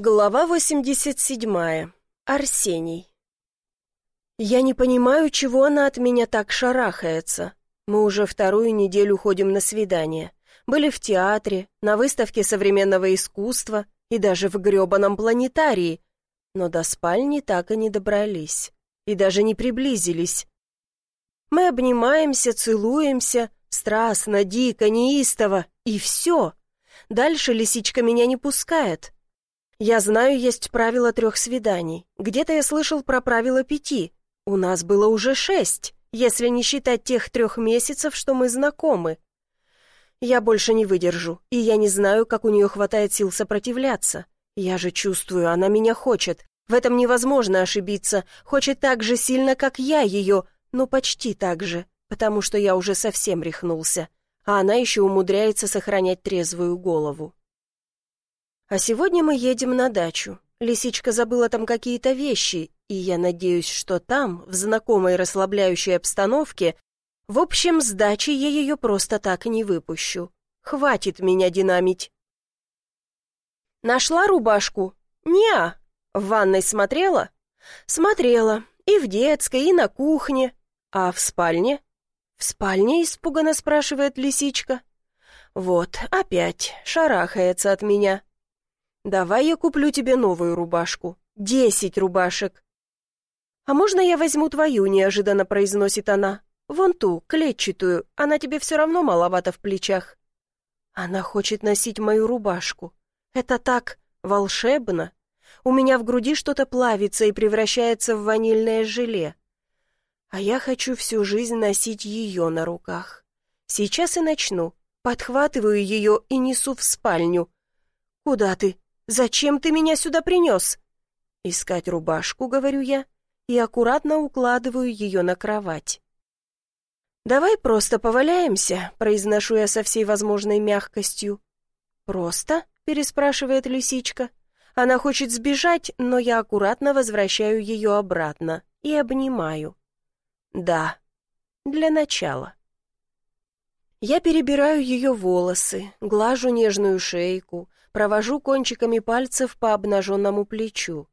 Глава 87. Арсений. Я не понимаю, чего она от меня так шарахается. Мы уже вторую неделю ходим на свидания. Были в театре, на выставке современного искусства и даже в грёбаном планетарии. Но до спальни так и не добрались. И даже не приблизились. Мы обнимаемся, целуемся, страстно, дико, неистово, и все. Дальше лисичка меня не пускает. Я знаю, есть правило трех свиданий. Где-то я слышал про правило пяти. У нас было уже шесть, если не считать тех трех месяцев, что мы знакомы. Я больше не выдержу, и я не знаю, как у нее хватает сил сопротивляться. Я же чувствую, она меня хочет. В этом невозможно ошибиться. Хочет так же сильно, как я ее, но почти так же, потому что я уже совсем рехнулся. А она еще умудряется сохранять трезвую голову. А сегодня мы едем на дачу. Лисичка забыла там какие-то вещи, и я надеюсь, что там, в знакомой расслабляющей обстановке, в общем, с дачи я ее просто так не выпущу. Хватит меня динамить. Нашла рубашку? Неа. В ванной смотрела? Смотрела. И в детской, и на кухне. А в спальне? В спальне испуганно спрашивает лисичка. Вот, опять шарахается от меня. «Давай я куплю тебе новую рубашку. Десять рубашек». «А можно я возьму твою?» — неожиданно произносит она. «Вон ту, клетчатую, она тебе все равно маловато в плечах». Она хочет носить мою рубашку. Это так волшебно. У меня в груди что-то плавится и превращается в ванильное желе. А я хочу всю жизнь носить ее на руках. Сейчас и начну. Подхватываю ее и несу в спальню. «Куда ты?» «Зачем ты меня сюда принес?» «Искать рубашку», — говорю я, и аккуратно укладываю ее на кровать. «Давай просто поваляемся», — произношу я со всей возможной мягкостью. «Просто?» — переспрашивает лисичка. Она хочет сбежать, но я аккуратно возвращаю ее обратно и обнимаю. «Да, для начала». Я перебираю ее волосы, глажу нежную шейку, провожу кончиками пальцев по обнаженному плечу.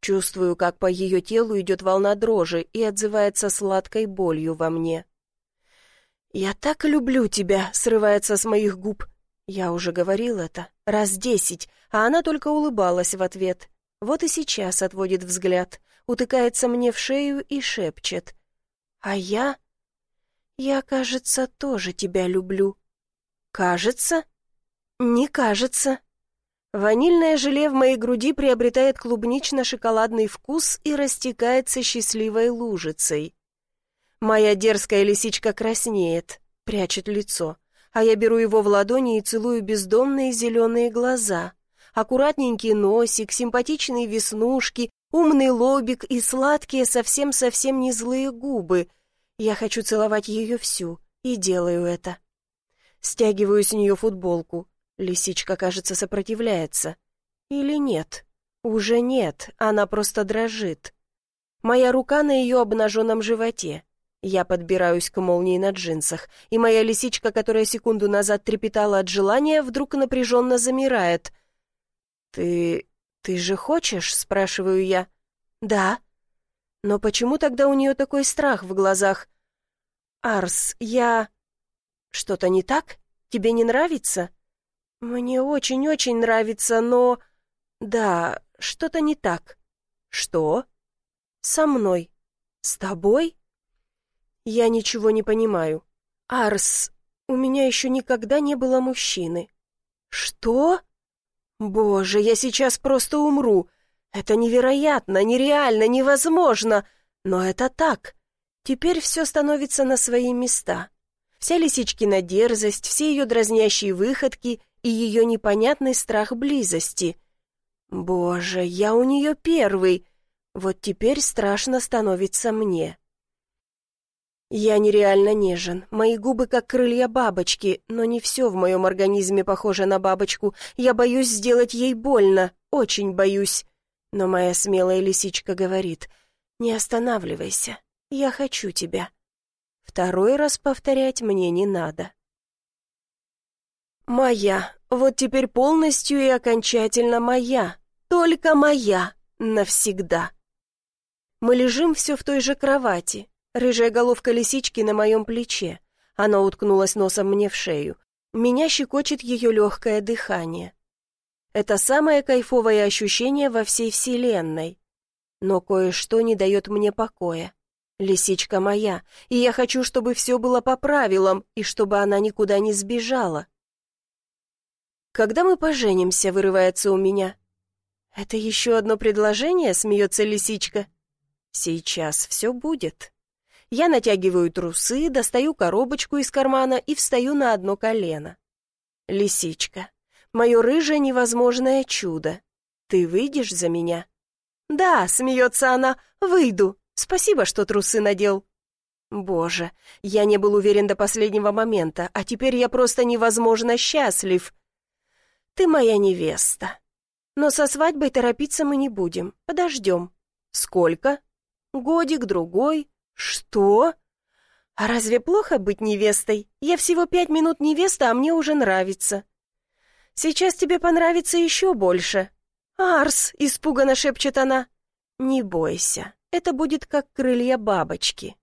Чувствую, как по ее телу идет волна дрожи и отзывается сладкой болью во мне. «Я так люблю тебя», — срывается с моих губ. Я уже говорил это, раз десять, а она только улыбалась в ответ. Вот и сейчас отводит взгляд, утыкается мне в шею и шепчет. «А я...» «Я, кажется, тоже тебя люблю». «Кажется?» «Не кажется». Ванильное желе в моей груди приобретает клубнично-шоколадный вкус и растекается счастливой лужицей. Моя дерзкая лисичка краснеет, прячет лицо, а я беру его в ладони и целую бездомные зеленые глаза. Аккуратненький носик, симпатичные веснушки, умный лобик и сладкие совсем-совсем не злые губы. Я хочу целовать ее всю, и делаю это. Стягиваю с нее футболку, Лисичка, кажется, сопротивляется. Или нет? Уже нет, она просто дрожит. Моя рука на ее обнаженном животе. Я подбираюсь к молнии на джинсах, и моя лисичка, которая секунду назад трепетала от желания, вдруг напряженно замирает. «Ты... ты же хочешь?» — спрашиваю я. «Да». «Но почему тогда у нее такой страх в глазах?» «Арс, я...» «Что-то не так? Тебе не нравится?» «Мне очень-очень нравится, но...» «Да, что-то не так». «Что?» «Со мной». «С тобой?» «Я ничего не понимаю». «Арс, у меня еще никогда не было мужчины». «Что?» «Боже, я сейчас просто умру. Это невероятно, нереально, невозможно. Но это так. Теперь все становится на свои места. Вся лисичкина дерзость, все ее дразнящие выходки и ее непонятный страх близости. Боже, я у нее первый. Вот теперь страшно становится мне. Я нереально нежен, мои губы как крылья бабочки, но не все в моем организме похоже на бабочку. Я боюсь сделать ей больно, очень боюсь. Но моя смелая лисичка говорит, не останавливайся, я хочу тебя. Второй раз повторять мне не надо. Моя, вот теперь полностью и окончательно моя, только моя навсегда. Мы лежим все в той же кровати. Рыжая головка лисички на моем плече. Она уткнулась носом мне в шею. Меня щекочет ее легкое дыхание. Это самое кайфовое ощущение во всей вселенной. Но кое-что не дает мне покоя. Лисичка моя, и я хочу, чтобы все было по правилам, и чтобы она никуда не сбежала. «Когда мы поженимся?» — вырывается у меня. «Это еще одно предложение?» — смеется лисичка. «Сейчас все будет». Я натягиваю трусы, достаю коробочку из кармана и встаю на одно колено. «Лисичка, мое рыжее невозможное чудо, ты выйдешь за меня?» «Да», — смеется она, — «выйду. Спасибо, что трусы надел». «Боже, я не был уверен до последнего момента, а теперь я просто невозможно счастлив. Ты моя невеста. Но со свадьбой торопиться мы не будем, подождем. Сколько? Годик-другой. Что? А разве плохо быть невестой? Я всего пять минут невеста, а мне уже нравится. Сейчас тебе понравится еще больше. Арс, испуганно шепчет она. Не бойся, это будет как крылья бабочки.